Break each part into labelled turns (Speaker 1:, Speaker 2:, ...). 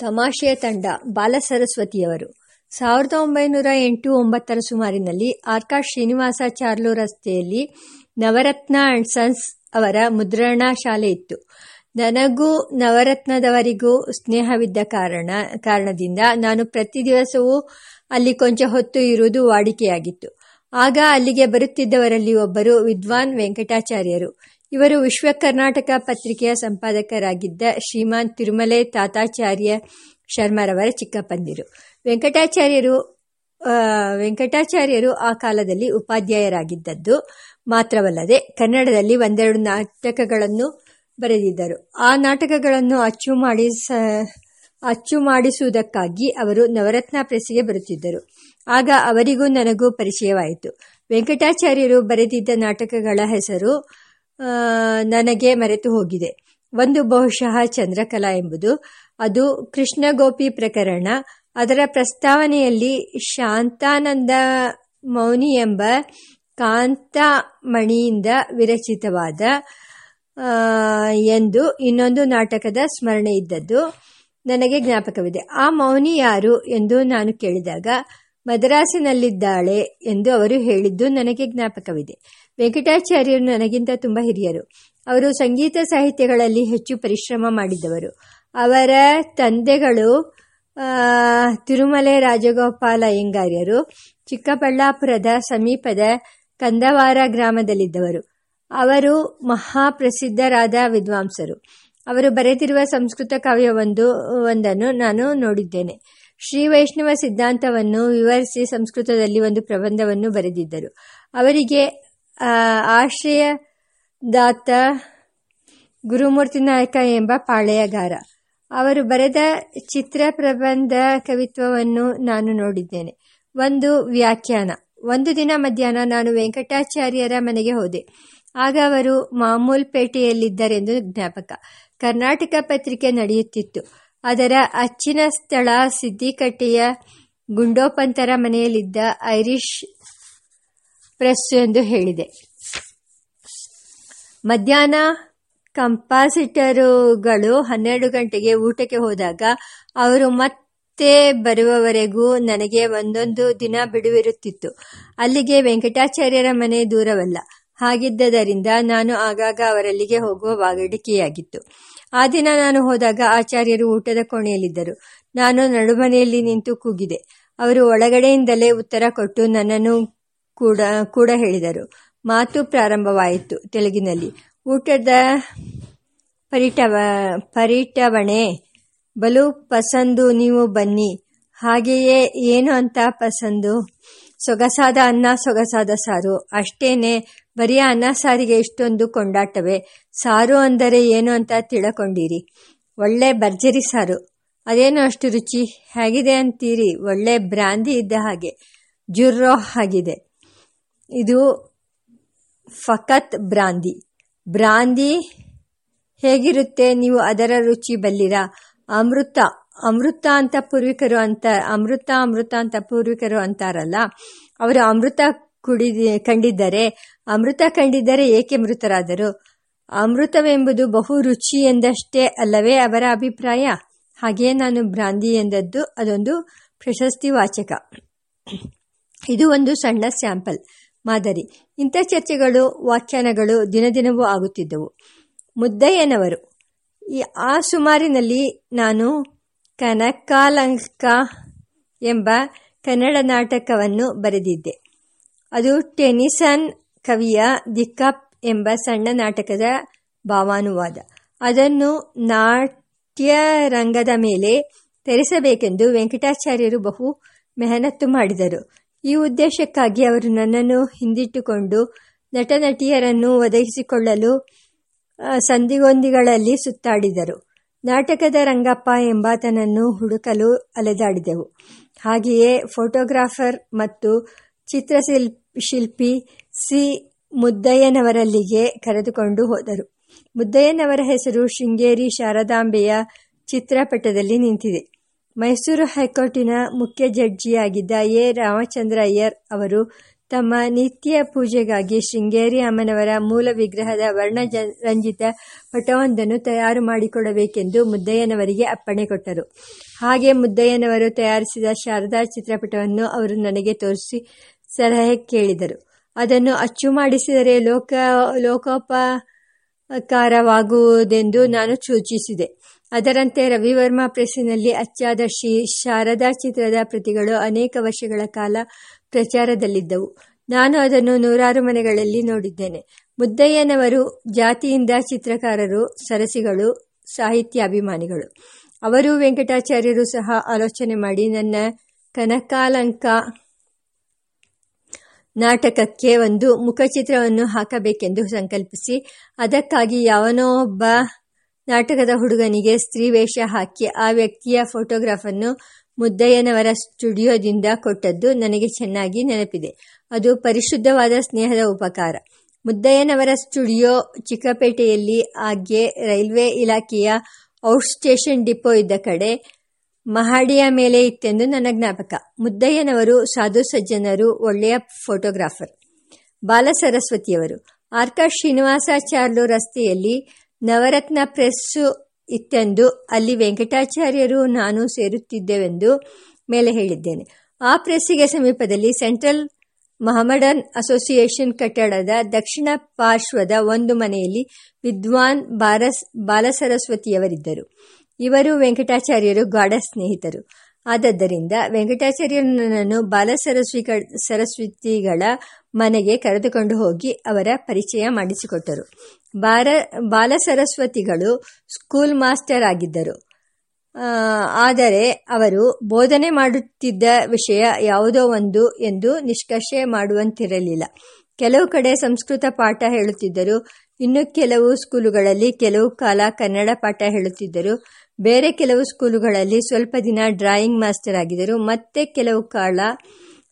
Speaker 1: ತಮಾಷೆಯ ತಂಡ ಬಾಲಸರಸ್ವತಿಯವರು ಸಾವಿರದ ಒಂಬೈನೂರ ಎಂಟು ಒಂಬತ್ತರ ಸುಮಾರಿನಲ್ಲಿ ಆರ್ಕಾ ಶ್ರೀನಿವಾಸ ಚಾರ್ಲೋ ರಸ್ತೆಯಲ್ಲಿ ನವರತ್ನ ಅಂಡ್ ಸನ್ಸ್ ಅವರ ಮುದ್ರಣ ಶಾಲೆ ಇತ್ತು. ನನಗೂ ನವರತ್ನದವರಿಗೂ ಸ್ನೇಹವಿದ್ದ ಕಾರಣ, ಕಾರಣದಿಂದ ನಾನು ಪ್ರತಿ ದಿವಸವೂ ಅಲ್ಲಿ ಕೊಂಚ ಹೊತ್ತು ಇರುವುದು ವಾಡಿಕೆಯಾಗಿತ್ತು. ಆಗ ಅಲ್ಲಿಗೆ ಬರುತ್ತಿದ್ದವರಲ್ಲಿ ಒಬ್ಬರು ವಿದ್ವಾನ್ ವೆಂಕಟಾಚಾರ್ಯರು. ಇವರು ವಿಶ್ವ ಕರ್ನಾಟಕ ಪತ್ರಿಕೆಯ ಸಂಪಾದಕರಾಗಿದ್ದ ಶ್ರೀಮಾನ್ ತಿರುಮಲೆ ತಾತಾಚಾರ್ಯ ಶರ್ಮರವರ ಚಿಕ್ಕಪ್ಪಂದಿರು. ವೆಂಕಟಾಚಾರ್ಯರು ವೆಂಕಟಾಚಾರ್ಯರು ಆ ಕಾಲದಲ್ಲಿ ಉಪಾಧ್ಯಾಯರಾಗಿದ್ದದ್ದು ಮಾತ್ರವಲ್ಲದೆ ಕನ್ನಡದಲ್ಲಿ ಒಂದೆರಡು ನಾಟಕಗಳನ್ನು ಬರೆದಿದ್ದರು. ಆ ನಾಟಕಗಳನ್ನು ಅಚ್ಚು ಮಾಡಿ ಅಚ್ಚು ಮಾಡಿಸುವುದಕ್ಕಾಗಿ ಅವರು ನವರತ್ನ ಪ್ರೆಸ್ಸಿಗೆ ಬರುತ್ತಿದ್ದರು. ಆಗ ಅವರಿಗೂ ನನಗೂ ಪರಿಚಯವಾಯಿತು. ವೆಂಕಟಾಚಾರ್ಯರು ಬರೆದಿದ್ದ ನಾಟಕಗಳ ಹೆಸರು ನನಗೆ ಮರೆತು ಹೋಗಿದೆ. ಒಂದು ಬಹುಶಃ ಚಂದ್ರಕಲಾ ಎಂಬುದು. ಅದು ಕೃಷ್ಣಗೋಪಿ ಪ್ರಕರಣ. ಅದರ ಪ್ರಸ್ತಾವನೆಯಲ್ಲಿ ಶಾಂತಾನಂದ ಮೌನಿ ಎಂಬ ಕಾಂತಮಣಿಯಿಂದ ವಿರಚಿತವಾದ ಎಂದು ಇನ್ನೊಂದು ನಾಟಕದ ಸ್ಮರಣೆ ಇದ್ದದ್ದು ನನಗೆ ಜ್ಞಾಪಕವಿದೆ. ಆ ಮೌನಿ ಯಾರು ಎಂದು ನಾನು ಕೇಳಿದಾಗ, ಮದ್ರಾಸಿನಲ್ಲಿದ್ದಾಳೆ ಎಂದು ಅವರು ಹೇಳಿದ್ದು ನನಗೆ ಜ್ಞಾಪಕವಿದೆ. ವೆಂಕಟಾಚಾರ್ಯರು ನನಗಿಂತ ತುಂಬ ಹಿರಿಯರು. ಅವರು ಸಂಗೀತ ಸಾಹಿತ್ಯಗಳಲ್ಲಿ ಹೆಚ್ಚು ಪರಿಶ್ರಮ ಮಾಡಿದ್ದವರು ಅವರ ತಂದೆಗಳು ತಿರುಮಲೆ ರಾಜಗೋಪಾಲ ಅಯ್ಯಂಗಾರ್ಯರು ಚಿಕ್ಕಬಳ್ಳಾಪುರದ ಸಮೀಪದ ಕಂದವಾರ ಗ್ರಾಮದಲ್ಲಿದ್ದವರು. ಅವರು ಮಹಾಪ್ರಸಿದ್ಧರಾದ ವಿದ್ವಾಂಸರು. ಅವರು ಬರೆದಿರುವ ಸಂಸ್ಕೃತ ಕಾವ್ಯವೊಂದು, ಒಂದನ್ನು ನಾನು ನೋಡಿದ್ದೇನೆ. ಶ್ರೀ ವೈಷ್ಣವ ಸಿದ್ಧಾಂತವನ್ನು ವಿವರಿಸಿ ಸಂಸ್ಕೃತದಲ್ಲಿ ಒಂದು ಪ್ರಬಂಧವನ್ನು ಬರೆದಿದ್ದರು. ಅವರಿಗೆ ಆಶ್ರಯದಾತ ಗುರುಮೂರ್ತಿ ನಾಯಕ ಎಂಬ ಪಾಳೆಯಗಾರ. ಅವರು ಬರೆದ ಚಿತ್ರ ಪ್ರಬಂಧ ಕವಿತ್ವವನ್ನು ನಾನು ನೋಡಿದ್ದೇನೆ. ಒಂದು ವ್ಯಾಖ್ಯಾನ. ಒಂದು ದಿನ ಮಧ್ಯಾಹ್ನ ನಾನು ವೆಂಕಟಾಚಾರ್ಯರ ಮನೆಗೆ ಹೋದೆ. ಆಗ ಅವರು ಮಾಮೂಲ್ ಪೇಟೆಯಲ್ಲಿದ್ದರೆಂದು ಜ್ಞಾಪಕ. ಕರ್ನಾಟಕ ಪತ್ರಿಕೆ ನಡೆಯುತ್ತಿತ್ತು. ಅದರ ಅಚ್ಚಿನ ಸ್ಥಳ ಸಿದ್ದಿಕಟ್ಟೆಯ ಗುಂಡೋಪಂತರ ಮನೆಯಲ್ಲಿದ್ದ ಐರಿಷ್ ಪ್ರೆಸ್ ಎಂದು ಹೇಳಿದೆ. ಮಧ್ಯಾಹ್ನ ಕಂಪಾಸಿಟರುಗಳು ಹನ್ನೆರಡು ಗಂಟೆಗೆ ಊಟಕ್ಕೆ ಹೋದಾಗ ಅವರು ಮತ್ತೆ ಬರುವವರೆಗೂ ನನಗೆ ಒಂದೊಂದು ದಿನ ಬಿಡುವಿರುತ್ತಿತ್ತು. ಅಲ್ಲಿಗೆ ವೆಂಕಟಾಚಾರ್ಯರ ಮನೆ ದೂರವಲ್ಲ. ಹಾಗಿದ್ದರಿಂದ ನಾನು ಆಗಾಗ ಅವರಲ್ಲಿಗೆ ಹೋಗುವ ವಾಗಡಿಕೆಯಾಗಿತ್ತು. ಆ ದಿನ ನಾನು ಹೋದಾಗ ಆಚಾರ್ಯರು ಊಟದ ಕೋಣೆಯಲ್ಲಿದ್ದರು. ನಾನು ನಡುಮನೆಯಲ್ಲಿ ನಿಂತು ಕೂಗಿದೆ. ಅವರು ಒಳಗಡೆಯಿಂದಲೇ ಉತ್ತರ ಕೊಟ್ಟು ನನ್ನನ್ನು ಕೂಡ ಕೂಡ ಹೇಳಿದರು. ಮಾತು ಪ್ರಾರಂಭವಾಯಿತು ತೆಲುಗಿನಲ್ಲಿ. ಊಟದ ಪರಿಟವ, ಪರಿಟವಣೆ. ಬಲು ಪಸಂದು ನೀವು ಬನ್ನಿ. ಹಾಗೆಯೇ ಏನು ಅಂತ ಪಸಂದು? ಸೊಗಸಾದ ಅನ್ನ, ಸೊಗಸಾದ ಸಾರು. ಅಷ್ಟೇನೆ ಬರೀ ಅನ್ನ ಸಾರಿಗೆ ಇಷ್ಟೊಂದು ಕೊಂಡಾಟವೇ. ಸಾರು ಅಂದರೆ ಏನು ಅಂತ ತಿಳ್ಕೊಂಡಿರಿ. ಒಳ್ಳೆ ಭರ್ಜರಿ ಸಾರು. ಅದೇನು ಅಷ್ಟು ರುಚಿ? ಹೇಗಿದೆ ಅಂತೀರಿ? ಒಳ್ಳೆ ಬ್ರಾಂದಿ ಇದ್ದ ಹಾಗೆ. ಜುರ್ರೋ ಆಗಿದೆ. ಇದು ಫಕತ್ ಬ್ರಾಂದಿ. ಬ್ರಾಂದಿ ಹೇಗಿರುತ್ತೆ? ನೀವು ಅದರ ರುಚಿ ಬಲ್ಲಿರಾ? ಅಮೃತ. ಅಮೃತ ಅಂತ ಪೂರ್ವಿಕರು ಅಂತ, ಅಮೃತ ಅಮೃತ ಅಂತ ಪೂರ್ವಿಕರು ಅಂತಾರಲ್ಲ, ಅವರು ಅಮೃತ ಕುಡಿ ಕಂಡಿದ್ದರೆ, ಅಮೃತ ಕಂಡಿದ್ದರೆ ಏಕೆ ಮೃತರಾದರು? ಅಮೃತವೆಂಬುದು ಬಹು ರುಚಿ ಎಂದಷ್ಟೇ ಅಲ್ಲವೇ ಅವರ ಅಭಿಪ್ರಾಯ. ಹಾಗೆಯೇ ನಾನು ಬ್ರಾಂದಿ ಎಂದದ್ದು, ಅದೊಂದು ಪ್ರಶಸ್ತಿ ವಾಚಕ. ಇದು ಒಂದು ಸಣ್ಣ ಸ್ಯಾಂಪಲ್. ಮಾದರಿ. ಇಂಥ ಚರ್ಚೆಗಳು, ವ್ಯಾಖ್ಯಾನಗಳು ದಿನದಿನವೂ ಆಗುತ್ತಿದ್ದವು. ಮುದ್ದಯ್ಯನವರು, ಈ ಆ ಸುಮಾರಿನಲ್ಲಿ ನಾನು ಕನಕಾಲಂಕ ಎಂಬ ಕನ್ನಡ ನಾಟಕವನ್ನು ಬರೆದಿದ್ದೆ. ಅದು ಟೆನಿಸನ್ ಕವಿಯ ದಿಕ್ಕಪ್ ಎಂಬ ಸಣ್ಣ ನಾಟಕದ ಭಾವಾನುವಾದ. ಅದನ್ನು ನಾಟ್ಯರಂಗದ ಮೇಲೆ ತೆರೆಸಬೇಕೆಂದು ವೆಂಕಟಾಚಾರ್ಯರು ಬಹು ಮೆಹನತ್ತು ಮಾಡಿದರು. ಈ ಉದ್ದೇಶಕ್ಕಾಗಿ ಅವರು ನನ್ನನ್ನು ಹಿಂದಿಟ್ಟುಕೊಂಡು ನಟ ನಟಿಯರನ್ನು ಒದಗಿಸಿಕೊಳ್ಳಲು ಸಂದಿಗೊಂದಿಗಳಲ್ಲಿ ಸುತ್ತಾಡಿದರು. ನಾಟಕದ ರಂಗಪ್ಪ ಎಂಬಾತನನ್ನು ಹುಡುಕಲು ಅಲೆದಾಡಿದೆವು. ಹಾಗೆಯೇ ಫೋಟೋಗ್ರಾಫರ್ ಮತ್ತು ಚಿತ್ರಶಿಲ್ ಶಿಲ್ಪಿ ಸಿ. ಮುದ್ದಯ್ಯನವರಲ್ಲಿಗೆ ಕರೆದುಕೊಂಡು ಹೋದರು. ಮುದ್ದಯ್ಯನವರ ಹೆಸರು ಶೃಂಗೇರಿ ಶಾರದಾಂಬೆಯ ಚಿತ್ರಪಟದಲ್ಲಿ ನಿಂತಿದೆ. ಮೈಸೂರು ಹೈಕೋರ್ಟಿನ ಮುಖ್ಯ ಜಡ್ಜಿಯಾಗಿದ್ದ ಎ. ರಾಮಚಂದ್ರ ಅಯ್ಯರ್ ಅವರು ತಮ್ಮ ನಿತ್ಯ ಪೂಜೆಗಾಗಿ ಶೃಂಗೇರಿ ಅಮ್ಮನವರ ಮೂಲ ವಿಗ್ರಹದ ವರ್ಣರಂಜಿತ ಪಟವೊಂದನ್ನು ತಯಾರು ಮಾಡಿಕೊಡಬೇಕೆಂದು ಮುದ್ದಯ್ಯನವರಿಗೆ ಅಪ್ಪಣೆ ಕೊಟ್ಟರು. ಹಾಗೆ ಮುದ್ದಯ್ಯನವರು ತಯಾರಿಸಿದ ಶಾರದಾ ಚಿತ್ರಪಟವನ್ನು ಅವರು ನನಗೆ ತೋರಿಸಿ ಸಲಹೆ ಕೇಳಿದರು. ಅದನ್ನು ಅಚ್ಚು ಮಾಡಿಸಿದರೆ ಲೋಕ, ಲೋಕೋಪಕಾರವಾಗುವುದೆಂದು ನಾನು ಸೂಚಿಸಿದೆ. ಅದರಂತೆ ರವಿವರ್ಮ ಪ್ರೆಸ್ಸಿನಲ್ಲಿ ಅಚ್ಚಾದ ಶ್ರೀ ಶಾರದಾ ಚಿತ್ರದ ಪ್ರತಿಗಳು ಅನೇಕ ವರ್ಷಗಳ ಕಾಲ ಪ್ರಚಾರದಲ್ಲಿದ್ದವು. ನಾನು ಅದನ್ನು ನೂರಾರು ಮನೆಗಳಲ್ಲಿ ನೋಡಿದ್ದೇನೆ. ಮುದ್ದಯ್ಯನವರು, ಜಾತಿಯಿಂದ ಚಿತ್ರಕಾರರು, ಸರಸಿಗಳು, ಸಾಹಿತ್ಯಾಭಿಮಾನಿಗಳು. ಅವರು ವೆಂಕಟಾಚಾರ್ಯರು ಸಹ ಆಲೋಚನೆ ಮಾಡಿ ನನ್ನ ಕನಕಾಲಂಕ ನಾಟಕಕ್ಕೆ ಒಂದು ಮುಖಚಿತ್ರವನ್ನು ಹಾಕಬೇಕೆಂದು ಸಂಕಲ್ಪಿಸಿ, ಅದಕ್ಕಾಗಿ ಯಾವನೋ ಒಬ್ಬ ನಾಟಕದ ಹುಡುಗನಿಗೆ ಸ್ತ್ರೀ ವೇಷ ಹಾಕಿ ಆ ವ್ಯಕ್ತಿಯ ಫೋಟೋಗ್ರಾಫನ್ನು ಮುದ್ದಯ್ಯನವರ ಸ್ಟುಡಿಯೋದಿಂದ ಕೊಟ್ಟದ್ದು ನನಗೆ ಚೆನ್ನಾಗಿ ನೆನಪಿದೆ. ಅದು ಪರಿಶುದ್ಧವಾದ ಸ್ನೇಹದ ಉಪಕಾರ. ಮುದ್ದಯ್ಯನವರ ಸ್ಟುಡಿಯೋ ಚಿಕ್ಕಪೇಟೆಯಲ್ಲಿ ಆಗ್ಗೆ ರೈಲ್ವೆ ಇಲಾಖೆಯ ಔಟ್ ಸ್ಟೇಷನ್ ಡಿಪೋ ಇದ್ದ ಕಡೆ ಮಹಡಿಯ ಮೇಲೆ ಇತ್ತೆಂದು ನನ್ನ ಜ್ಞಾಪಕ. ಮುದ್ದಯ್ಯನವರು ಸಾಧು ಸಜ್ಜನರು, ಒಳ್ಳೆಯ ಫೋಟೋಗ್ರಾಫರ್. ಬಾಲಸರಸ್ವತಿಯವರು. ಆರ್ಕ ಶ್ರೀನಿವಾಸಾಚಾರ್ಲು ರಸ್ತೆಯಲ್ಲಿ ನವರತ್ನ ಪ್ರೆಸ್ಸು ಇತ್ತೆಂದು ಅಲ್ಲಿ ವೆಂಕಟಾಚಾರ್ಯರು ನಾನು ಸೇರುತ್ತಿದ್ದೆವೆಂದು ಮೇಲೆ ಹೇಳಿದ್ದೇನೆ. ಆ ಪ್ರೆಸ್ಸಿಗೆ ಸಮೀಪದಲ್ಲಿ ಸೆಂಟ್ರಲ್ ಮಹಮಡನ್ ಅಸೋಸಿಯೇಷನ್ ಕಟ್ಟಡದ ದಕ್ಷಿಣ ಪಾರ್ಶ್ವದ ಒಂದು ಮನೆಯಲ್ಲಿ ವಿದ್ವಾನ್ ಬಾರಸ್, ಬಾಲಸರಸ್ವತಿಯವರಿದ್ದರು. ಇವರು ವೆಂಕಟಾಚಾರ್ಯರು ಗಾಢ ಸ್ನೇಹಿತರು. ಆದದ್ದರಿಂದ ವೆಂಕಟಾಚಾರ್ಯನನ್ನು ಬಾಲ ಸರಸ್ವಿ ಸರಸ್ವತಿಗಳ ಮನೆಗೆ ಕರೆದುಕೊಂಡು ಹೋಗಿ ಅವರ ಪರಿಚಯ ಮಾಡಿಸಿಕೊಟ್ಟರು. ಬಾರ ಬಾಲ ಸರಸ್ವತಿಗಳು ಸ್ಕೂಲ್ ಮಾಸ್ಟರ್ ಆಗಿದ್ದರು. ಆದರೆ ಅವರು ಬೋಧನೆ ಮಾಡುತ್ತಿದ್ದ ವಿಷಯ ಯಾವುದೋ ಒಂದು ಎಂದು ನಿಷ್ಕರ್ಷೆ ಮಾಡುವಂತಿರಲಿಲ್ಲ. ಕೆಲವು ಕಡೆ ಸಂಸ್ಕೃತ ಪಾಠ ಹೇಳುತ್ತಿದ್ದರು, ಇನ್ನು ಕೆಲವು ಸ್ಕೂಲುಗಳಲ್ಲಿ ಕೆಲವು ಕಾಲ ಕನ್ನಡ ಪಾಠ ಹೇಳುತ್ತಿದ್ದರು. ಬೇರೆ ಕೆಲವು ಸ್ಕೂಲುಗಳಲ್ಲಿ ಸ್ವಲ್ಪ ದಿನ ಡ್ರಾಯಿಂಗ್ ಮಾಸ್ಟರ್ ಆಗಿದ್ದರು, ಮತ್ತೆ ಕೆಲವು ಕಾಲ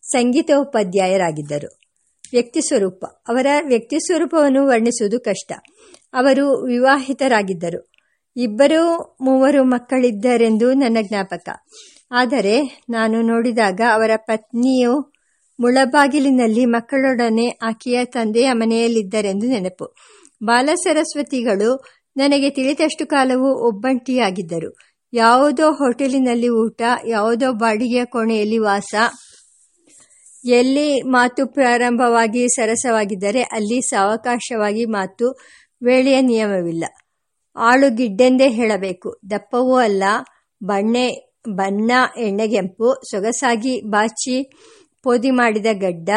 Speaker 1: ಸಂಗೀತ ಉಪಾಧ್ಯಾಯರಾಗಿದ್ದರು ವ್ಯಕ್ತಿ ಸ್ವರೂಪ. ಅವರ ವ್ಯಕ್ತಿ ಸ್ವರೂಪವನ್ನು ವರ್ಣಿಸುವುದು ಕಷ್ಟ. ಅವರು ವಿವಾಹಿತರಾಗಿದ್ದರು. ಇಬ್ಬರು ಮೂವರು ಮಕ್ಕಳಿದ್ದರೆಂದು ನನ್ನ ಜ್ಞಾಪಕ. ಆದರೆ ನಾನು ನೋಡಿದಾಗ ಅವರ ಪತ್ನಿಯು ಮುಳಬಾಗಿಲಿನಲ್ಲಿ ಮಕ್ಕಳೊಡನೆ ಆಕೆಯ ತಂದೆಯ ಮನೆಯಲ್ಲಿದ್ದರೆಂದು ನೆನಪು. ಬಾಲ ಸರಸ್ವತಿಗಳು ನನಗೆ ತಿಳಿದಷ್ಟು ಕಾಲವು ಒಬ್ಬಂಟಿಯಾಗಿದ್ದರು. ಯಾವುದೋ ಹೋಟೆಲಿನಲ್ಲಿ ಊಟ, ಯಾವುದೋ ಬಾಡಿಗೆಯ ಕೋಣೆಯಲ್ಲಿ ವಾಸ, ಎಲ್ಲಿ ಮಾತು ಪ್ರಾರಂಭವಾಗಿ ಸರಸವಾಗಿದ್ದರೆ ಅಲ್ಲಿ ಸಾವಕಾಶವಾಗಿ ಮಾತು ವೇಳೆಯ ನಿಯಮವಿಲ್ಲ. ಆಳು ಗಿಡ್ಡೆಂದೇ ಹೇಳಬೇಕು. ದಪ್ಪವೂ ಅಲ್ಲ, ಬಣ್ಣೆ, ಬಣ್ಣ ಎಣ್ಣೆಗೆಂಪು ಸೊಗಸಾಗಿ ಬಾಚಿ ಪೋದಿ ಮಾಡಿದ ಗಡ್ಡ,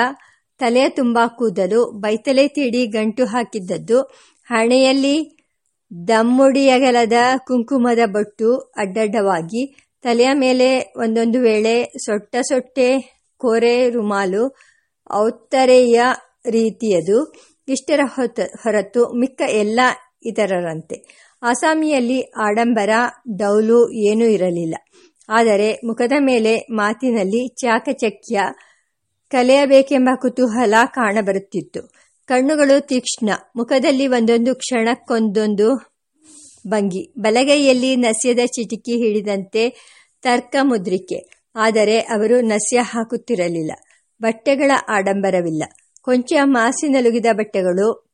Speaker 1: ತಲೆಯ ತುಂಬಾ ಕೂದಲು, ಬೈತಲೆ ತೀಡಿ ಗಂಟು ಹಾಕಿದ್ದದ್ದು, ಹಣೆಯಲ್ಲಿ ದಮ್ಮುಡಿಯಗಲದ ಕುಂಕುಮದ ಬೊಟ್ಟು ಅಡ್ಡಡ್ಡವಾಗಿ ತಲೆಯ ಮೇಲೆ ಒಂದೊಂದು ವೇಳೆ ಸೊಟ್ಟ ಸೊಟ್ಟೆ ಕೋರೆ ರುಮಾಲು ಔತ್ತರೆಯ ರೀತಿಯದು. ಇಷ್ಟರ ಹೊರತು ಮಿಕ್ಕ ಎಲ್ಲ ಇತರರಂತೆ. ಆಸಾಮಿಯಲ್ಲಿ ಆಡಂಬರ ಡೌಲು ಏನೂ ಇರಲಿಲ್ಲ. ಆದರೆ ಮುಖದ ಮೇಲೆ ಮಾತಿನಲ್ಲಿ ಚಾಕಚಕ್ಯ ಕಲೆಯಬೇಕೆಂಬ ಕುತೂಹಲ ಕಾಣಬರುತ್ತಿತ್ತು. ಕಣ್ಣುಗಳು ತೀಕ್ಷ್ಣ. ಮುಖದಲ್ಲಿ ಒಂದೊಂದು ಕ್ಷಣಕ್ಕೊಂದೊಂದು ಭಂಗಿ. ಬಲಗೈಯಲ್ಲಿ ನಸ್ಯದ ಚಿಟಿಕಿ ಹಿಡಿದಂತೆ ತರ್ಕ ಮುದ್ರಿಕೆ. ಆದರೆ ಅವರು ನಸ್ಯ ಹಾಕುತ್ತಿರಲಿಲ್ಲ. ಬಟ್ಟೆಗಳ ಆಡಂಬರವಿಲ್ಲ. ಕೊಂಚ ಮಾಸಿನಲುಗಿದ ಬಟ್ಟೆಗಳು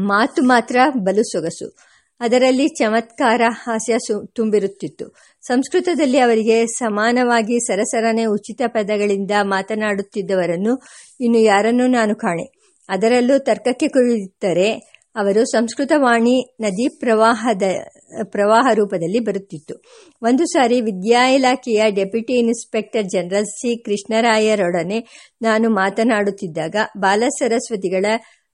Speaker 1: ಮಾತು ಮಾತ್ರ ಬಲು ಸೊಗಸು. ಅದರಲ್ಲಿ ಚಮತ್ಕಾರ ಹಾಸ್ಯ ತುಂಬಿರುತ್ತಿತ್ತು. ಸಂಸ್ಕೃತದಲ್ಲಿ ಅವರಿಗೆ ಸಮಾನವಾಗಿ ಸರಸರನೆ ಉಚಿತ ಪದಗಳಿಂದ ಮಾತನಾಡುತ್ತಿದ್ದವರನ್ನು ಇನ್ನು ಯಾರನ್ನೂ ನಾನು ಕಾಣೆ. ಅದರಲ್ಲೂ ತರ್ಕಕ್ಕೆ ಕುಳಿತರೆ ಅವರು ಸಂಸ್ಕೃತವಾಣಿ ನದಿ ಪ್ರವಾಹದ, ಪ್ರವಾಹ ರೂಪದಲ್ಲಿ ಬರುತ್ತಿತ್ತು. ಒಂದು ಸಾರಿ ವಿದ್ಯಾ ಇಲಾಖೆಯ ಡೆಪ್ಯೂಟಿ ಇನ್ಸ್ಪೆಕ್ಟರ್ ಜನರಲ್ ಸಿ ಕೃಷ್ಣರಾಯರೊಡನೆ ನಾನು ಮಾತನಾಡುತ್ತಿದ್ದಾಗ ಬಾಲ ಸರಸ್ವತಿಗಳ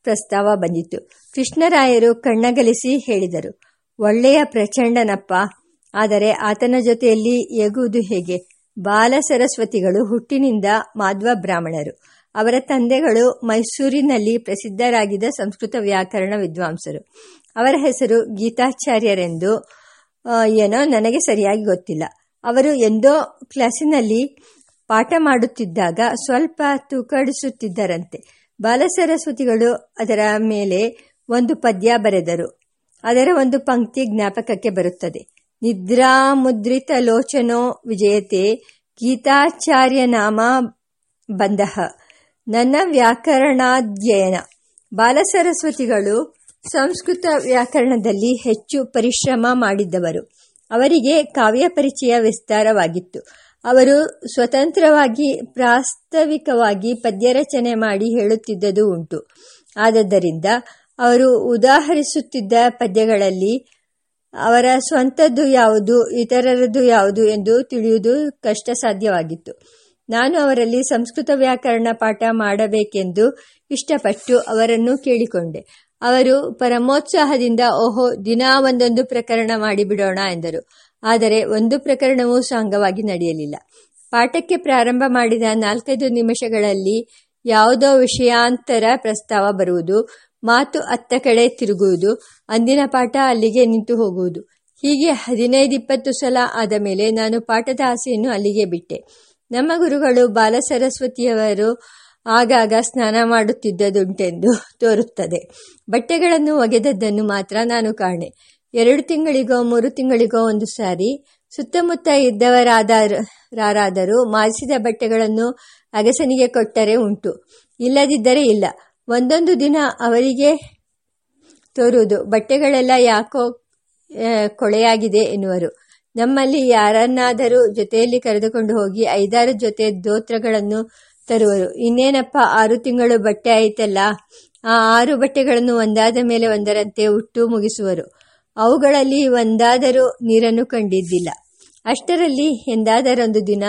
Speaker 1: ಪ್ರಸ್ತಾವ ಬಂದಿತ್ತು. ಕೃಷ್ಣರಾಯರು ಕಣ್ಣಗಲಿಸಿ ಹೇಳಿದರು, ಒಳ್ಳೆಯ ಪ್ರಚಂಡನಪ್ಪ, ಆದರೆ ಆತನ ಜೊತೆಯಲ್ಲಿ ಎಗುವುದು ಹೇಗೆ? ಬಾಲ ಸರಸ್ವತಿಗಳು ಹುಟ್ಟಿನಿಂದ ಮಾಧ್ವ ಬ್ರಾಹ್ಮಣರು. ಅವರ ತಂದೆಗಳು ಮೈಸೂರಿನಲ್ಲಿ ಪ್ರಸಿದ್ಧರಾಗಿದ್ದ ಸಂಸ್ಕೃತ ವ್ಯಾಕರಣ ವಿದ್ವಾಂಸರು. ಅವರ ಹೆಸರು ಗೀತಾಚಾರ್ಯರೆಂದು ಏನೋ ನನಗೆ ಸರಿಯಾಗಿ ಗೊತ್ತಿಲ್ಲ. ಅವರು ಎಂದೋ ಕ್ಲಾಸಿನಲ್ಲಿ ಪಾಠ ಮಾಡುತ್ತಿದ್ದಾಗ ಸ್ವಲ್ಪ ತೂಕಡಿಸುತ್ತಿದ್ದರಂತೆ. ಬಾಲಸರಸ್ವತಿಗಳು ಅದರ ಮೇಲೆ ಒಂದು ಪದ್ಯ ಬರೆದರು. ಅದರ ಒಂದು ಪಂಕ್ತಿ ಜ್ಞಾಪಕಕ್ಕೆ ಬರುತ್ತದೆ. ನಿದ್ರಾ ಮುದ್ರಿತ ಲೋಚನೋ ವಿಜಯತೆ ಗೀತಾಚಾರ್ಯ ನಾಮ ಬಂದಹ. ನನ್ನ ವ್ಯಾಕರಣಾಧ್ಯಯನ. ಬಾಲಸರಸ್ವತಿಗಳು ಸಂಸ್ಕೃತ ವ್ಯಾಕರಣದಲ್ಲಿ ಹೆಚ್ಚು ಪರಿಶ್ರಮ ಮಾಡಿದ್ದವರು. ಅವರಿಗೆ ಕಾವ್ಯ ಪರಿಚಯ ವಿಸ್ತಾರವಾಗಿತ್ತು. ಅವರು ಸ್ವತಂತ್ರವಾಗಿ, ಪ್ರಾಸ್ತಾವಿಕವಾಗಿ ಪದ್ಯರಚನೆ ಮಾಡಿ ಹೇಳುತ್ತಿದ್ದುದು ಉಂಟು. ಆದ್ದರಿಂದ ಅವರು ಉದಾಹರಿಸುತ್ತಿದ್ದ ಪದ್ಯಗಳಲ್ಲಿ ಅವರ ಸ್ವಂತದ್ದು ಯಾವುದು, ಇತರರದ್ದು ಯಾವುದು ಎಂದು ತಿಳಿಯುವುದು ಕಷ್ಟ ಸಾಧ್ಯವಾಗಿತ್ತು ನಾನು ಅವರಲ್ಲಿ ಸಂಸ್ಕೃತ ವ್ಯಾಕರಣ ಪಾಠ ಮಾಡಬೇಕೆಂದು ಇಷ್ಟಪಟ್ಟು ಅವರನ್ನು ಕೇಳಿಕೊಂಡೆ. ಅವರು ಪರಮೋತ್ಸಾಹದಿಂದ ಓಹೋ, ದಿನಾ ಒಂದೊಂದು ಪ್ರಕರಣ ಮಾಡಿಬಿಡೋಣ ಎಂದರು. ಆದರೆ ಒಂದು ಪ್ರಕರಣವೂ ಸಾಂಗವಾಗಿ ನಡೆಯಲಿಲ್ಲ. ಪಾಠಕ್ಕೆ ಪ್ರಾರಂಭ ಮಾಡಿದ ನಾಲ್ಕೈದು ನಿಮಿಷಗಳಲ್ಲಿ ಯಾವುದೋ ವಿಷಯಾಂತರ ಪ್ರಸ್ತಾವ ಬರುವುದು, ಮಾತು ಅತ್ತ ಕಡೆ ತಿರುಗುವುದು, ಅಂದಿನ ಪಾಠ ಅಲ್ಲಿಗೆ ನಿಂತು ಹೋಗುವುದು. ಹೀಗೆ ಹದಿನೈದು ಇಪ್ಪತ್ತು ಸಲ ಆದ ಮೇಲೆ ನಾನು ಪಾಠದ ಆಸೆಯನ್ನು ಅಲ್ಲಿಗೆ ಬಿಟ್ಟೆ. ನಮ್ಮ ಗುರುಗಳು ಬಾಲ ಸರಸ್ವತಿಯವರು ಆಗಾಗ ಸ್ನಾನ ಮಾಡುತ್ತಿದ್ದುದುಂಟೆಂದು ತೋರುತ್ತದೆ. ಬಟ್ಟೆಗಳನ್ನು ಒಗೆದದ್ದನ್ನು ಮಾತ್ರ ನಾನು ಕಾಣೆ. ಎರಡು ತಿಂಗಳಿಗೋ, ಮೂರು ತಿಂಗಳಿಗೋ ಒಂದು ಸಾರಿ ಸುತ್ತಮುತ್ತ ಇದ್ದವರಾದಾರಾದರೂ ಮಾಸಿದ ಬಟ್ಟೆಗಳನ್ನು ಅಗಸನಿಗೆ ಕೊಟ್ಟರೆ ಉಂಟು. ಇಲ್ಲದಿದ್ದರೆ ಇಲ್ಲ. ಒಂದೊಂದು ದಿನ ಅವರಿಗೆ ತೋರುವುದು. ಬಟ್ಟೆಗಳೆಲ್ಲ ಯಾಕೋ ಕೊಳೆಯಾಗಿದೆ ಎನ್ನುವರು. ನಮ್ಮಲ್ಲಿ ಯಾರನ್ನಾದರೂ ಜೊತೆಯಲ್ಲಿ ಕರೆದುಕೊಂಡು ಹೋಗಿ ಐದಾರು ಜೊತೆ ದೋತ್ರಗಳನ್ನು ತರುವರು. ಇನ್ನೇನಪ್ಪ? ಆರು ತಿಂಗಳು ಬಟ್ಟೆ ಆಯಿತಲ್ಲ. ಆ ಆರು ಬಟ್ಟೆಗಳನ್ನು ಒಂದಾದ ಮೇಲೆ ಒಂದರಂತೆ ಉಟ್ಟು ಮುಗಿಸುವರು. ಅವುಗಳಲ್ಲಿ ಒಂದಾದರೂ ನೀರನ್ನು ಕಂಡಿದ್ದಿಲ್ಲ. ಅಷ್ಟರಲ್ಲಿ ಎಂದಾದರೊಂದು ದಿನ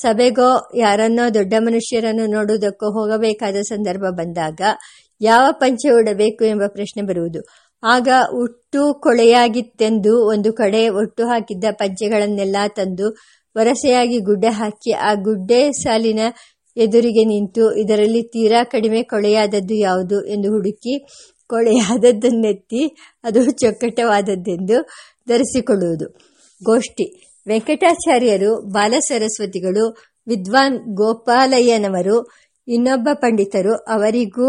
Speaker 1: ಸಭೆಗೋ ಯಾರನ್ನೋ ದೊಡ್ಡ ಮನುಷ್ಯರನ್ನು ನೋಡುವುದಕ್ಕೋ ಹೋಗಬೇಕಾದ ಸಂದರ್ಭ ಬಂದಾಗ ಯಾವ ಪಂಚೆ ಉಡಬೇಕು ಎಂಬ ಪ್ರಶ್ನೆ ಬರುವುದು. ಆಗ ಉಟ್ಟು ಕೊಳೆಯಾಗಿತ್ತೆಂದು ಒಂದು ಕಡೆ ಒಟ್ಟು ಹಾಕಿದ್ದ ಪಂಚೆಗಳನ್ನೆಲ್ಲ ತಂದು ವರಸೆಯಾಗಿ ಗುಡ್ಡೆ ಹಾಕಿ ಆ ಗುಡ್ಡೆ ಸಾಲಿನ ಎದುರಿಗೆ ನಿಂತು ಇದರಲ್ಲಿ ತೀರಾ ಕಡಿಮೆ ಕೊಳೆಯಾದದ್ದು ಯಾವುದು ಎಂದು ಹುಡುಕಿ ಕೊಳೆಯಾದದ್ದನ್ನೆತ್ತಿ ಅದು ಚೊಕ್ಕಟವಾದದ್ದೆಂದು ಧರಿಸಿಕೊಳ್ಳುವುದು. ಗೋಷ್ಠಿ. ವೆಂಕಟಾಚಾರ್ಯರು ಬಾಲ ಸರಸ್ವತಿಗಳು ವಿದ್ವಾನ್ ಗೋಪಾಲಯ್ಯನವರು ಇನ್ನೊಬ್ಬ ಪಂಡಿತರು ಅವರಿಗೂ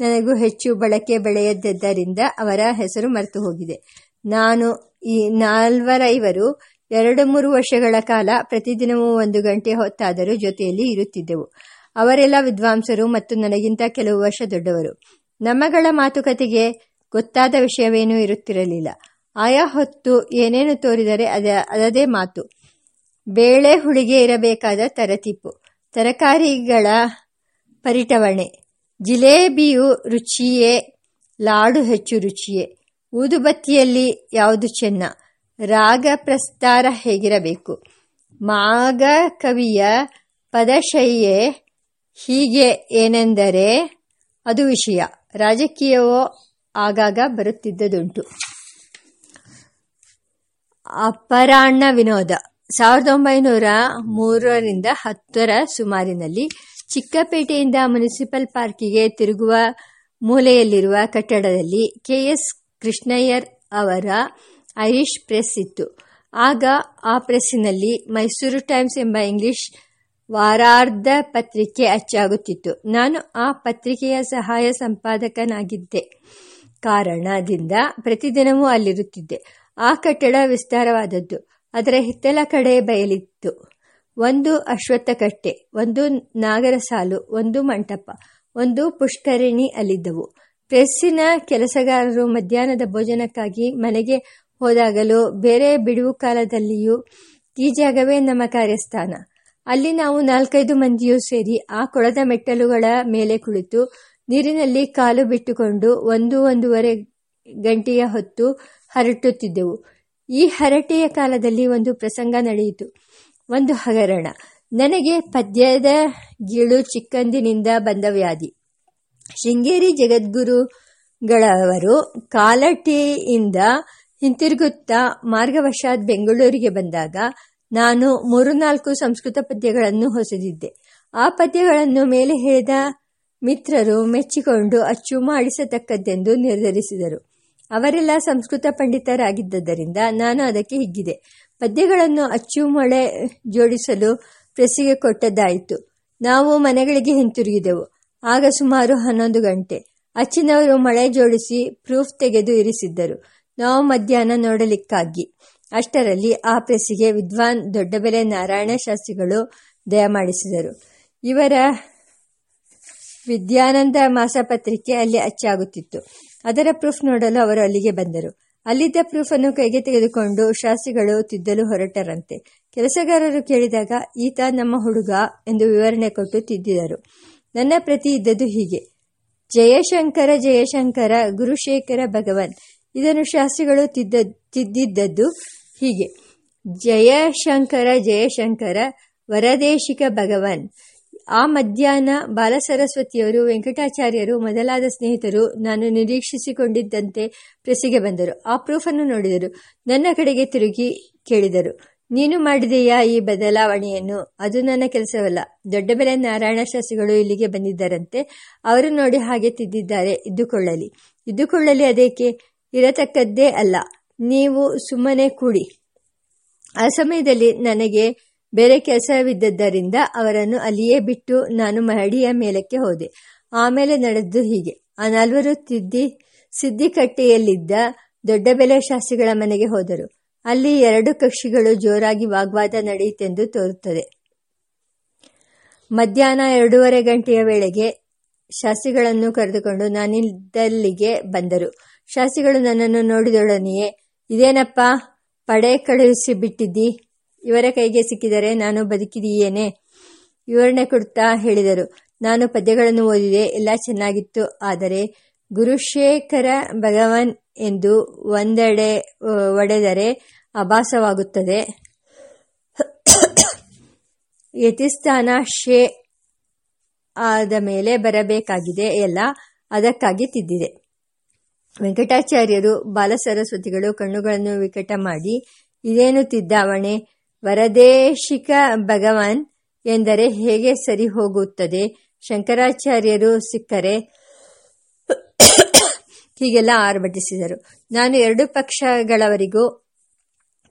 Speaker 1: ನನಗೂ ಹೆಚ್ಚು ಬಳಕೆ ಬೆಳೆಯದ್ದರಿಂದ ಅವರ ಹೆಸರು ಮರೆತು ಹೋಗಿದೆ ನಾನು ಈ ನಾಲ್ವರೈವರು ಎರಡು ಮೂರು ವರ್ಷಗಳ ಕಾಲ ಪ್ರತಿದಿನವೂ ಒಂದು ಗಂಟೆ ಹೊತ್ತಾದರೂ ಜೊತೆಯಲ್ಲಿ ಇರುತ್ತಿದ್ದೆವು. ಅವರೆಲ್ಲ ವಿದ್ವಾಂಸರು ಮತ್ತು ನನಗಿಂತ ಕೆಲವು ವರ್ಷ ದೊಡ್ಡವರು. ನಮ್ಮಗಳ ಮಾತುಕತೆಗೆ ಗೊತ್ತಾದ ವಿಷಯವೇನೂ ಇರುತ್ತಿರಲಿಲ್ಲ. ಆಯಾ ಹೊತ್ತು ಏನೇನು ತೋರಿದರೆ ಅದ ಅದೇ ಮಾತು. ಬೇಳೆ ಹುಳಿಗೆ ಇರಬೇಕಾದ ತರತಿಪ್ಪು ತರಕಾರಿಗಳ ಪರಿಟವಣೆ. ಜಿಲೇಬಿಯು ರುಚಿಯೇ, ಲಾಡು ಹೆಚ್ಚು ರುಚಿಯೇ. ಊದುಬತ್ತಿಯಲ್ಲಿ ಯಾವುದು ಚೆನ್ನ? ರಾಗ ಪ್ರಸ್ತಾರ ಹೇಗಿರಬೇಕು? ಮಾಗ ಕವಿಯ ಪದಶಯ್ಯೆ ಹೀಗೆ ಏನೆಂದರೆ, ಅದು ವಿಷಯ. ರಾಜಕೀಯವೋ ಆಗಾಗ ಬರುತ್ತಿದ್ದುದುಂಟು. ಅಪರಾಹ್ನ ವಿನೋದ. ಸಾವಿರದ ಒಂಬೈನೂರ ಮೂರರಿಂದ ಹತ್ತರ ಸುಮಾರಿನಲ್ಲಿ ಚಿಕ್ಕಪೇಟೆಯಿಂದ ಮುನಿಸಿಪಲ್ ಪಾರ್ಕಿಗೆ ತಿರುಗುವ ಮೂಲೆಯಲ್ಲಿರುವ ಕಟ್ಟಡದಲ್ಲಿ ಕೆ ಎಸ್ ಕೃಷ್ಣಯ್ಯರ್ ಅವರ ಐರಿಷ್ ಪ್ರೆಸ್ ಇತ್ತು. ಆಗ ಆ ಪ್ರೆಸ್ಸಿನಲ್ಲಿ ಮೈಸೂರು ಟೈಮ್ಸ್ ಎಂಬ ಇಂಗ್ಲಿಷ್ ವಾರಾರ್ಧ ಪತ್ರಿಕೆ ಅಚ್ಚಾಗುತ್ತಿತ್ತು. ನಾನು ಆ ಪತ್ರಿಕೆಯ ಸಹಾಯ ಸಂಪಾದಕನಾಗಿದ್ದೆ ಕಾರಣದಿಂದ ಪ್ರತಿದಿನವೂ ಅಲ್ಲಿರುತ್ತಿದ್ದೆ. ಆ ಕಟ್ಟಡ ವಿಸ್ತಾರವಾದದ್ದು. ಅದರ ಹಿತ್ತಲ ಕಡೆ ಬಯಲಿತ್ತು. ಒಂದು ಅಶ್ವತ್ಥಕಟ್ಟೆ, ಒಂದು ನಾಗರ ಸಾಲು ಒಂದು ಮಂಟಪ, ಒಂದು ಪುಷ್ಕರಣಿ ಅಲ್ಲಿದ್ದವು. ಪ್ರೆಸ್ಸಿನ ಕೆಲಸಗಾರರು ಮಧ್ಯಾಹ್ನದ ಭೋಜನಕ್ಕಾಗಿ ಮನೆಗೆ ಹೋದಾಗಲೂ ಬೇರೆ ಬಿಡುವು ಕಾಲದಲ್ಲಿಯೂ ಈ ಜಾಗವೇ ನಮ್ಮ ಕಾರ್ಯಸ್ಥಾನ. ಅಲ್ಲಿ ನಾವು ನಾಲ್ಕೈದು ಮಂದಿಯೂ ಸೇರಿ ಆ ಕೊಳದ ಮೆಟ್ಟಲುಗಳ ಮೇಲೆ ಕುಳಿತು ನೀರಿನಲ್ಲಿ ಕಾಲು ಬಿಟ್ಟುಕೊಂಡು ಒಂದು ಒಂದೂವರೆ ಗಂಟೆಯ ಹೊತ್ತು ಹರಟುತ್ತಿದ್ದೆವು. ಈ ಹರಟೆಯ ಕಾಲದಲ್ಲಿ ಒಂದು ಪ್ರಸಂಗ ನಡೆಯಿತು. ಒಂದು ಹಗರಣ. ನನಗೆ ಪದ್ಯದ ಗೀಳು ಚಿಕ್ಕಂದಿನಿಂದ ಬಂದ ವ್ಯಾಧಿ. ಶೃಂಗೇರಿ ಜಗದ್ಗುರುಗಳವರು ಕಾಲಟಿಯಿಂದ ಹಿಂತಿರುಗುತ್ತಾ ಮಾರ್ಗವಶಾತ್ ಬೆಂಗಳೂರಿಗೆ ಬಂದಾಗ ನಾನು ಮೂರು ನಾಲ್ಕು ಸಂಸ್ಕೃತ ಪದ್ಯಗಳನ್ನು ಹೊಸದಿದ್ದೆ. ಆ ಪದ್ಯಗಳನ್ನು ಮೇಲೆ ಹೇಳಿದ ಮಿತ್ರರು ಮೆಚ್ಚಿಕೊಂಡು ಅಚ್ಚು ಮಾಡಿಸತಕ್ಕದ್ದೆಂದು ನಿರ್ಧರಿಸಿದರು. ಅವರೆಲ್ಲ ಸಂಸ್ಕೃತ ಪಂಡಿತರಾಗಿದ್ದರಿಂದ ನಾನು ಅದಕ್ಕೆ ಹಿಗ್ಗಿದೆ. ಪದ್ಯಗಳನ್ನು ಅಚ್ಚು ಮೊಳೆ ಜೋಡಿಸಲು ಪ್ರೆಸ್ಸಿಗೆ ಕೊಟ್ಟದ್ದಾಯಿತು. ನಾವು ಮನೆಗಳಿಗೆ ಹಿಂತಿರುಗಿದೆವು. ಆಗ ಸುಮಾರು ಹನ್ನೊಂದು ಗಂಟೆ. ಅಚ್ಚಿನವರು ಮಳೆ ಜೋಡಿಸಿ ಪ್ರೂಫ್ ತೆಗೆದು ಇರಿಸಿದ್ದರು. ನಾವು ಮಧ್ಯಾಹ್ನ ನೋಡಲಿಕ್ಕಾಗಿ. ಅಷ್ಟರಲ್ಲಿ ಆ ಪ್ರೆಸ್ಸಿಗೆ ವಿದ್ವಾನ್ ದೊಡ್ಡಬೆಲೆ ನಾರಾಯಣ ಶಾಸ್ತ್ರಿಗಳು ದಯಮಾಡಿಸಿದರು ಇವರ ವಿದ್ಯಾನಂದ ಮಾಸಪತ್ರಿಕೆ ಅಲ್ಲಿ ಅಚ್ಚಾಗುತ್ತಿತ್ತು. ಅದರ ಪ್ರೂಫ್ ನೋಡಲು ಅವರು ಅಲ್ಲಿಗೆ ಬಂದರು. ಅಲ್ಲಿದ್ದ ಪ್ರೂಫ್ ಅನ್ನು ಕೈಗೆ ತೆಗೆದುಕೊಂಡು ಶಾಸ್ತ್ರಿಗಳು ತಿದ್ದಲು ಹೊರಟರಂತೆ. ಕೆಲಸಗಾರರು ಕೇಳಿದಾಗ, ಈತ ನಮ್ಮ ಹುಡುಗ ಎಂದು ವಿವರಣೆ ಕೊಟ್ಟು ತಿದ್ದಿದರು. ನನ್ನ ಪ್ರತಿ ಇದ್ದದ್ದು ಹೀಗೆ. ಜಯಶಂಕರ ಜಯಶಂಕರ, ಗುರುಶೇಖರ ಭಗವಾನ್. ಇದನ್ನು ಶಾಸ್ತ್ರಿಗಳು ತಿದ್ದ, ತಿದ್ದಿದ್ದದ್ದು ಹೀಗೆ. ಜಯಶಂಕರ ಜಯಶಂಕರ, ವರದೇಶಿಕ ಭಗವನ್. ಆ ಮಧ್ಯಾಹ್ನ ಬಾಲಸರಸ್ವತಿಯವರು, ವೆಂಕಟಾಚಾರ್ಯರು ಮೊದಲಾದ ಸ್ನೇಹಿತರು ನಾನು ನಿರೀಕ್ಷಿಸಿಕೊಂಡಿದ್ದಂತೆ ಪ್ರೆಸ್ಸಿಗೆ ಬಂದರು. ಆ ಪ್ರೂಫನ್ನು ನೋಡಿದರು. ನನ್ನ ಕಡೆಗೆ ತಿರುಗಿ ಕೇಳಿದರು. ನೀನು ಮಾಡಿದೆಯಾ ಈ ಬದಲಾವಣೆಯನ್ನು? ಅದು ನನ್ನ ಕೆಲಸವಲ್ಲ. ದೊಡ್ಡಬೆಲೆ ನಾರಾಯಣ ಶಾಸ್ತ್ರಿಗಳು ಇಲ್ಲಿಗೆ ಬಂದಿದ್ದರಂತೆ. ಅವರು ನೋಡಿ ಹಾಗೆ ತಿದ್ದಿದ್ದಾರೆ. ಇದ್ದುಕೊಳ್ಳಲಿ. ಇದ್ದುಕೊಳ್ಳಲಿ ಅದೇಕೆ? ಇರತಕ್ಕದ್ದೇ ಅಲ್ಲ. ನೀವು ಸುಮ್ಮನೆ ಕೂಡಿ. ಆ ಸಮಯದಲ್ಲಿ ನನಗೆ ಬೇರೆ ಕೆಲಸವಿದ್ದದ್ದರಿಂದ ಅವರನ್ನು ಅಲ್ಲಿಯೇ ಬಿಟ್ಟು ನಾನು ಮಹಡಿಯ ಮೇಲಕ್ಕೆ ಹೋದೆ. ಆಮೇಲೆ ನಡೆದು ಹೀಗೆ. ಆ ನಾಲ್ವರು ತಿದ್ದಿ ಸಿದ್ದಿಕಟ್ಟೆಯಲ್ಲಿದ್ದ ದೊಡ್ಡ ಬೆಲೆ ಶಾಸ್ತ್ರಿಗಳ ಮನೆಗೆ ಹೋದರು. ಅಲ್ಲಿ ಎರಡು ಕಕ್ಷಿಗಳು ಜೋರಾಗಿ ವಾಗ್ವಾದ ನಡೆಯಿತೆಂದು ತೋರುತ್ತದೆ. ಮಧ್ಯಾಹ್ನ ಎರಡೂವರೆ ಗಂಟೆಯ ವೇಳೆಗೆ ಶಾಸ್ತ್ರಿಗಳನ್ನು ಕರೆದುಕೊಂಡು ನಾನಿದ್ದಲ್ಲಿಗೆ ಬಂದರು. ಶಾಸ್ತ್ರಿಗಳು ನನ್ನನ್ನು ನೋಡಿದೊಡನೆಯೇ, ಇದೇನಪ್ಪ, ಪಡೆ ಕಳುಹಿಸಿ ಬಿಟ್ಟಿದ್ದಿ? ಇವರ ಕೈಗೆ ಸಿಕ್ಕಿದರೆ ನಾನು ಬದುಕಿದೀಯೇನೆ? ವಿವರಣೆ ಕೊಡ್ತಾ ಹೇಳಿದರು. ನಾನು ಪದ್ಯಗಳನ್ನು ಓದಿದೆ, ಎಲ್ಲ ಚೆನ್ನಾಗಿತ್ತು. ಆದರೆ ಗುರುಶೇಖರ ಭಗವಾನ್ ಎಂದು ಒಂದೆಡೆ ಒಡೆದರೆ ಅಭಾಸವಾಗುತ್ತದೆ. ಯತಿಸ್ಥಾನ ಶೇ ಆದ ಮೇಲೆ ಬರಬೇಕಾಗಿದೆ ಎಲ್ಲ ಅದಕ್ಕಾಗಿ ತಿದ್ದಿದೆ. ವೆಂಕಟಾಚಾರ್ಯರು ಬಾಲಸರಸ್ವತಿಗಳು ಕಣ್ಣುಗಳನ್ನು ವಿಕಟ ಮಾಡಿ, ಇದೇನು ತಿದ್ದಾವಣೆ? ವರದೇಶಿಕ ಭಗವಾನ್ ಎಂದರೆ ಹೇಗೆ ಸರಿ ಹೋಗುತ್ತದೆ? ಶಂಕರಾಚಾರ್ಯರು ಸಿಕ್ಕರೆ ಹೀಗೆಲ್ಲ ಆರ್ಭಟಿಸಿದರು. ನಾನು ಎರಡು ಪಕ್ಷಗಳವರಿಗೂ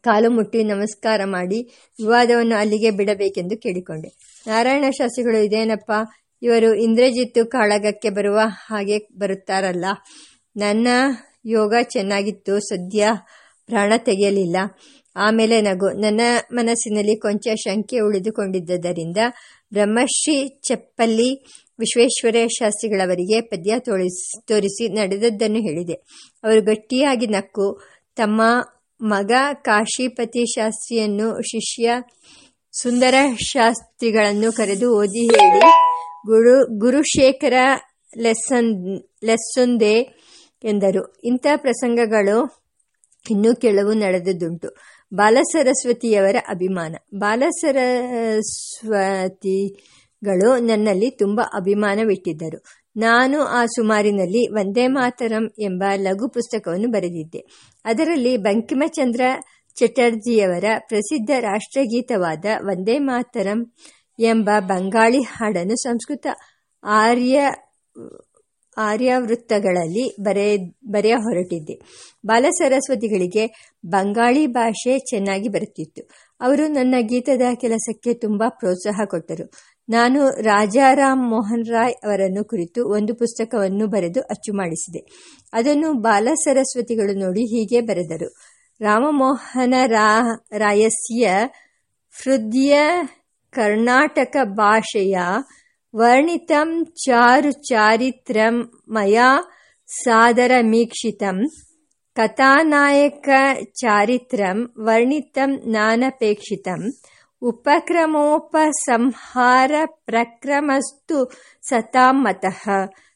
Speaker 1: ಕಾಲು ಮುಟ್ಟಿ ನಮಸ್ಕಾರ ಮಾಡಿ ವಿವಾದವನ್ನು ಅಲ್ಲಿಗೆ ಬಿಡಬೇಕೆಂದು ಕೇಳಿಕೊಂಡೆ. ನಾರಾಯಣ ಶಾಸ್ತ್ರಿಗಳು, ಇದೇನಪ್ಪ? ಇವರು ಇಂದ್ರಜಿತ್ತು ಕಾಳಗಕ್ಕೆ ಬರುವ ಹಾಗೆ ಬರುತ್ತಾರಲ್ಲ. ನನ್ನ ಯೋಗ ಚೆನ್ನಾಗಿತ್ತು, ಸದ್ಯ ಪ್ರಾಣ ತೆಗೆಯಲಿಲ್ಲ. ಆಮೇಲೆ ನಗು, ನನ್ನ ಮನಸ್ಸಿನಲ್ಲಿ ಕೊಂಚ ಶಂಕೆ ಉಳಿದುಕೊಂಡಿದ್ದರಿಂದ ಬ್ರಹ್ಮಶ್ರೀ ಚಪ್ಪಲ್ಲಿ ವಿಶ್ವೇಶ್ವರ ಶಾಸ್ತ್ರಿಗಳವರಿಗೆ ಪದ್ಯ ತೋರಿಸಿ ತೋರಿಸಿ ನಡೆದದ್ದನ್ನು ಹೇಳಿದೆ. ಅವರು ಗಟ್ಟಿಯಾಗಿ ನಕ್ಕು, ತಮ್ಮ ಮಗ ಕಾಶಿಪತಿ ಶಾಸ್ತ್ರಿಯನ್ನು ಶಿಷ್ಯ ಸುಂದರ ಶಾಸ್ತ್ರಿಗಳನ್ನು ಕರೆದು ಓದಿ ಹೇಳಿ, ಗುರು, ಗುರುಶೇಖರ ಲೆಸ್ಸನ್, ಲೆಸ್ಸೊಂದೇ ಎಂದರು. ಇಂಥ ಪ್ರಸಂಗಗಳು ಇನ್ನೂ ಕೆಲವು ನಡೆದುದುಂಟು ಬಾಲಸರಸ್ವತಿಯವರ ಅಭಿಮಾನ. ಬಾಲಸರಸ್ವತಿಗಳು ನನ್ನಲ್ಲಿ ತುಂಬ ಅಭಿಮಾನವಿಟ್ಟಿದ್ದರು. ನಾನು ಆ ಸುಮಾರಿನಲ್ಲಿ ವಂದೇ ಮಾತರಂ ಎಂಬ ಲಘು ಪುಸ್ತಕವನ್ನು ಬರೆದಿದ್ದೆ. ಅದರಲ್ಲಿ ಬಂಕಿಮಚಂದ್ರ ಚಟರ್ಜಿಯವರ ಪ್ರಸಿದ್ಧ ರಾಷ್ಟ್ರಗೀತವಾದ ವಂದೇ ಮಾತರಂ ಎಂಬ ಬಂಗಾಳಿ ಹಾಡನ್ನು ಸಂಸ್ಕೃತ ಆರ್ಯ ಆರ್ಯವೃತ್ತಗಳಲ್ಲಿ ಬರೆ, ಬರೆಯ ಹೊರಟಿದ್ದೆ. ಬಾಲ ಸರಸ್ವತಿಗಳಿಗೆ ಬಂಗಾಳಿ ಭಾಷೆ ಚೆನ್ನಾಗಿ ಬರುತ್ತಿತ್ತು. ಅವರು ನನ್ನ ಗೀತದ ಕೆಲಸಕ್ಕೆ ತುಂಬ ಪ್ರೋತ್ಸಾಹ ಕೊಟ್ಟರು. ನಾನು ರಾಜಾರಾಮ್ ಮೋಹನ್ ರಾಯ್ ಅವರನ್ನು ಕುರಿತು ಒಂದು ಪುಸ್ತಕವನ್ನು ಬರೆದು ಅಚ್ಚು ಮಾಡಿಸಿದೆ. ಅದನ್ನು ಬಾಲ ಸರಸ್ವತಿಗಳು ನೋಡಿ ಹೀಗೆ ಬರೆದರು. ರಾಮಮೋಹನ ರಾ, ರಾಯಸ್ಯ ಹೃದಯ ಕರ್ನಾಟಕ ಭಾಷೆಯ ವರ್ಣಿತಂ ಚಾರು ಚಾರಿತ್ರಂ ಮಯಾ ಸಾದರಮೀಕ್ಷಿತಂ. ಕಥಾನಾಯಕ ಚಾರಿತ್ರಂ ವರ್ಣಿತಂ ನಾನಪೇಕ್ಷಿತಂ ಉಪಕ್ರಮೋಪಸಂಹಾರ ಪ್ರಕ್ರಮಸ್ತು ಸತಾಮತಃ.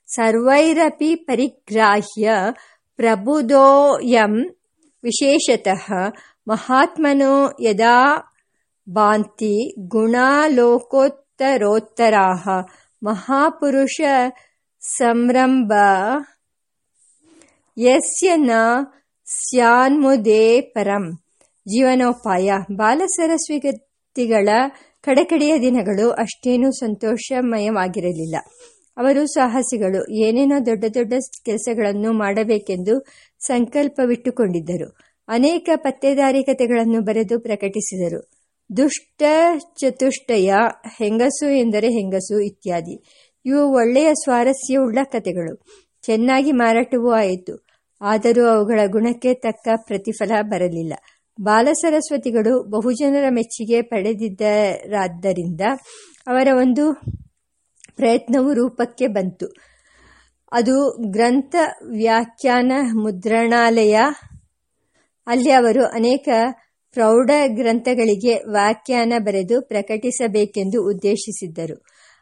Speaker 1: ಸರ್ವೈರಪಿ ಪರಿಗ್ರಾಹ್ಯ ಪ್ರಬುಧೋಯಂ ವಿಶೇಷತಃ. ಮಹಾತ್ಮನೋ ಯದಾ ಗುಣಾಲೋಕೋತ್ತರೋತ್ತರಾಹ ಮಹಾಪುರುಷ ಸಂರಂಭ ಯಸ್ಯ ನ ಸ್ಯಾನ್ಮುದೇ ಪರಂ ಜೀವನೋಪಾಯ ಬಾಲಸರಸ್ವತಿಗಳ ಕಡೆಕಡೆಯ ದಿನಗಳು ಅಷ್ಟೇನೂ ಸಂತೋಷಮಯವಾಗಿರಲಿಲ್ಲ. ಅವರು ಸಾಹಸಿಗಳು, ಏನೇನೋ ದೊಡ್ಡ ದೊಡ್ಡ ಕೆಲಸಗಳನ್ನು ಮಾಡಬೇಕೆಂದು ಸಂಕಲ್ಪವಿಟ್ಟುಕೊಂಡಿದ್ದರು. ಅನೇಕ ಪತ್ತೆದಾರಿ ಕಥೆಗಳನ್ನು ಬರೆದು ಪ್ರಕಟಿಸಿದರು. ದುಷ್ಟ ಚತುಷ್ಟಯ, ಹೆಂಗಸು ಎಂದರೆ ಹೆಂಗಸು ಇತ್ಯಾದಿ. ಇವು ಒಳ್ಳೆಯ ಸ್ವಾರಸ್ಯವುಳ್ಳ ಕಥೆಗಳು. ಚೆನ್ನಾಗಿ ಮಾರಾಟವೂ ಆಯಿತು. ಆದರೂ ಅವುಗಳ ಗುಣಕ್ಕೆ ತಕ್ಕ ಪ್ರತಿಫಲ ಬರಲಿಲ್ಲ. ಬಾಲ ಸರಸ್ವತಿಗಳು ಬಹುಜನರ ಮೆಚ್ಚುಗೆ ಪಡೆದಿದ್ದರಾದ್ದರಿಂದ ಅವರ ಒಂದು ಪ್ರಯತ್ನವು ರೂಪಕ್ಕೆ ಬಂತು. ಅದು ಗ್ರಂಥ ವ್ಯಾಖ್ಯಾನ ಮುದ್ರಣಾಲಯ. ಅಲ್ಲಿ ಅವರು ಅನೇಕ ಪ್ರೌಢ ಗ್ರಂಥಗಳಿಗೆ ವ್ಯಾಖ್ಯಾನ ಬರೆದು ಪ್ರಕಟಿಸಬೇಕೆಂದು ಉದ್ದೇಶಿಸಿದ್ದರು.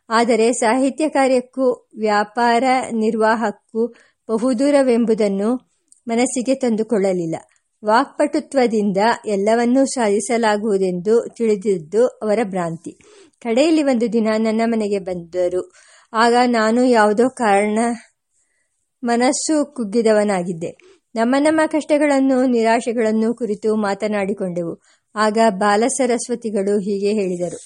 Speaker 1: ಆದರೆ ಸಾಹಿತ್ಯ ಕಾರ್ಯಕ್ಕೂ ವ್ಯಾಪಾರ ನಿರ್ವಾಹಕ್ಕೂ ಬಹುದೂರವೆಂಬುದನ್ನು ಮನಸ್ಸಿಗೆ ತಂದುಕೊಳ್ಳಲಿಲ್ಲ. ವಾಕ್ಪಟುತ್ವದಿಂದ ಎಲ್ಲವನ್ನೂ ಸಾಧಿಸಲಾಗುವುದೆಂದು ತಿಳಿದಿದ್ದು ಅವರ ಭ್ರಾಂತಿ. ಕಡೆಯಲ್ಲಿ ಒಂದು ದಿನ ನನ್ನ ಮನೆಗೆ ಬಂದರು. ಆಗ ನಾನು ಯಾವುದೋ ಕಾರಣ ಮನಸ್ಸು ಕುಗ್ಗಿದವನಾಗಿದ್ದೆ. ನಮ್ಮ ನಮ್ಮ ಕಷ್ಟಗಳನ್ನು, ನಿರಾಶೆಗಳನ್ನು ಕುರಿತು ಮಾತನಾಡಿಕೊಂಡೆವು. ಆಗ ಬಾಲಸರಸ್ವತಿಗಳು ಹೀಗೆ ಹೇಳಿದರು.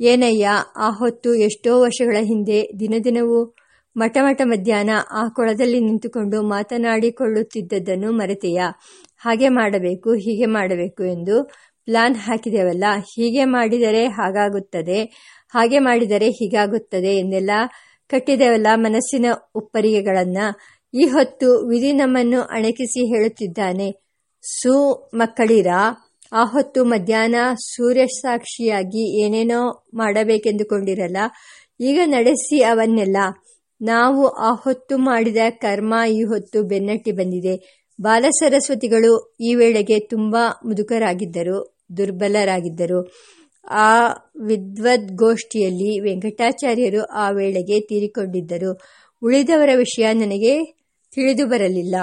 Speaker 1: ಏನಯ್ಯ, ಆ ಹೊತ್ತು ಎಷ್ಟೋ ವರ್ಷಗಳ ಹಿಂದೆ ದಿನದಿನವೂ ಮಠಮಠ ಮಧ್ಯಾಹ್ನ ಆ ಕೊಳದಲ್ಲಿ ನಿಂತುಕೊಂಡು ಮಾತನಾಡಿಕೊಳ್ಳುತ್ತಿದ್ದದ್ದನ್ನು ಮರೆತೆಯಾ? ಹಾಗೆ ಮಾಡಬೇಕು, ಹೀಗೆ ಮಾಡಬೇಕು ಎಂದು ಪ್ಲಾನ್ ಹಾಕಿದೆವಲ್ಲ? ಹೀಗೆ ಮಾಡಿದರೆ ಹಾಗಾಗುತ್ತದೆ, ಹಾಗೆ ಮಾಡಿದರೆ ಹೀಗಾಗುತ್ತದೆ ಎಂದೆಲ್ಲ ಕಟ್ಟಿದೆವಲ್ಲ ಮನಸ್ಸಿನ ಉಪ್ಪರಿಗೆಗಳನ್ನು ಈ ಹೊತ್ತು ವಿಧಿ ನಮ್ಮನ್ನು ಅಣಕಿಸಿ ಹೇಳುತ್ತಿದ್ದಾನೆ. ಸು ಮಕ್ಕಳಿರ, ಆ ಹೊತ್ತು ಮಧ್ಯಾಹ್ನ ಸೂರ್ಯ ಸಾಕ್ಷಿಯಾಗಿ ಏನೇನೋ ಮಾಡಬೇಕೆಂದುಕೊಂಡಿರಲ್ಲ, ಈಗ ನಡೆಸಿ ಅವನ್ನೆಲ್ಲ. ನಾವು ಆ ಹೊತ್ತು ಮಾಡಿದ ಕರ್ಮ ಈ ಹೊತ್ತು ಬೆನ್ನಟ್ಟಿ ಬಂದಿದೆ. ಬಾಲಸರಸ್ವತಿಗಳು ಈ ವೇಳೆಗೆ ತುಂಬಾ ಮುದುಕರಾಗಿದ್ದರು, ದುರ್ಬಲರಾಗಿದ್ದರು. ಆ ವಿದ್ವದ್ಗೋಷ್ಠಿಯಲ್ಲಿ ವೆಂಕಟಾಚಾರ್ಯರು ಆ ವೇಳೆಗೆ ತೀರಿಕೊಂಡಿದ್ದರು. ಉಳಿದವರ ವಿಷಯ ನನಗೆ ತಿಳಿದು ಬರಲಿಲ್ಲ.